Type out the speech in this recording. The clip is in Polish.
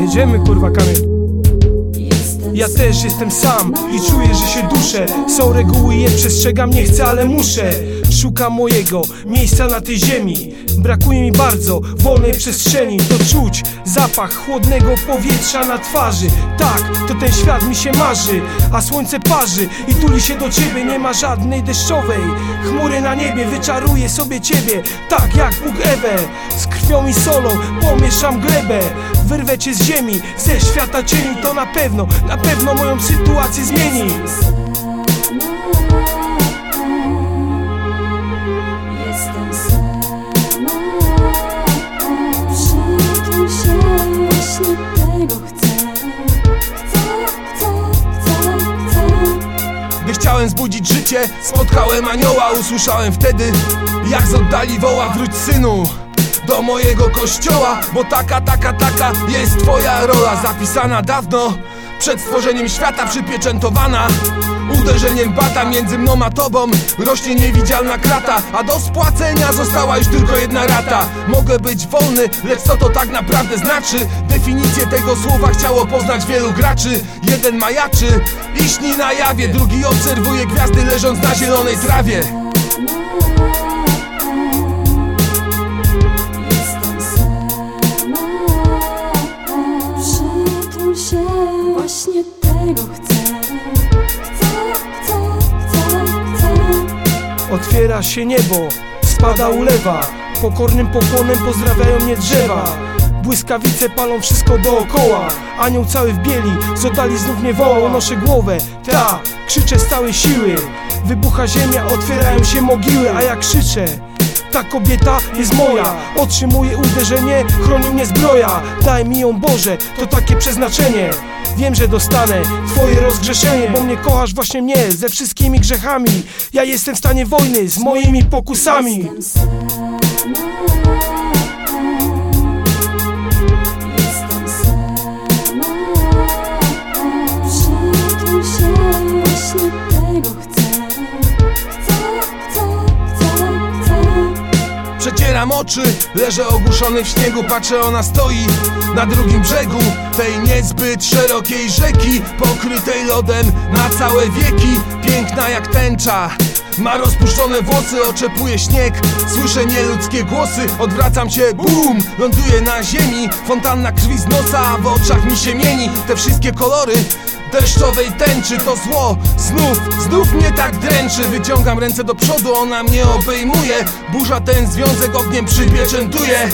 jedziemy kurwa kamień Ja też jestem sam i czuję, że się duszę. Są reguły, je przestrzegam, nie chcę, ale muszę Szukam mojego miejsca na tej ziemi. Brakuje mi bardzo wolnej przestrzeni To czuć zapach chłodnego powietrza na twarzy. Tak, to ten świat mi się marzy A słońce parzy i tuli się do ciebie. Nie ma żadnej deszczowej Chmury na niebie, wyczaruję sobie ciebie Tak jak Bóg Ewę. Z krwią i solą pomieszam glebę. Wyrwę cię z ziemi, ze świata cieni To na pewno, na pewno moją sytuację zmieni chciałem zbudzić życie, spotkałem anioła Usłyszałem wtedy, jak z oddali woła Wróć synu do mojego kościoła Bo taka, taka, taka jest twoja rola. Zapisana dawno, przed stworzeniem świata Przypieczętowana. Uderzeniem bata między mną a tobą. Rośnie niewidzialna krata. A do spłacenia została już tylko jedna rata. Mogę być wolny, lecz co to tak naprawdę znaczy? Definicję tego słowa chciało poznać wielu graczy. Jeden majaczy i śni na jawie. Drugi obserwuje gwiazdy leżąc na zielonej trawie Chcę? Chcę, chcę, chcę, chcę. Otwiera się niebo, spada ulewa. Pokornym pokłonem pozdrawiają mnie drzewa. Błyskawice palą wszystko dookoła. Anioł cały w bieli, z oddali znów mnie woła Noszę głowę, ta, krzyczę z całej siły. Wybucha ziemia, otwierają się mogiły A ja krzyczę. Ta kobieta jest moja. Otrzymuje uderzenie, chroni mnie zbroja. Daj mi ją Boże, to takie przeznaczenie Wiem, że dostanę twoje rozgrzeszenie Bo mnie kochasz właśnie mnie, ze wszystkimi grzechami. Ja jestem w stanie wojny z moimi pokusami Przecieram oczy, leżę ogłuszony w śniegu Patrzę, ona stoi na drugim brzegu Tej niezbyt szerokiej rzeki Pokrytej lodem na całe wieki Piękna jak tęcza ma rozpuszczone włosy, oczepuje śnieg Słyszę nieludzkie głosy, odwracam się, BUM! Ląduję na ziemi, fontanna krwi z nosa w oczach mi się mieni te wszystkie kolory Deszczowej tęczy to zło Znów, znów mnie tak dręczy. Wyciągam ręce do przodu, ona mnie obejmuje. Burza ten związek ogniem przypieczętuje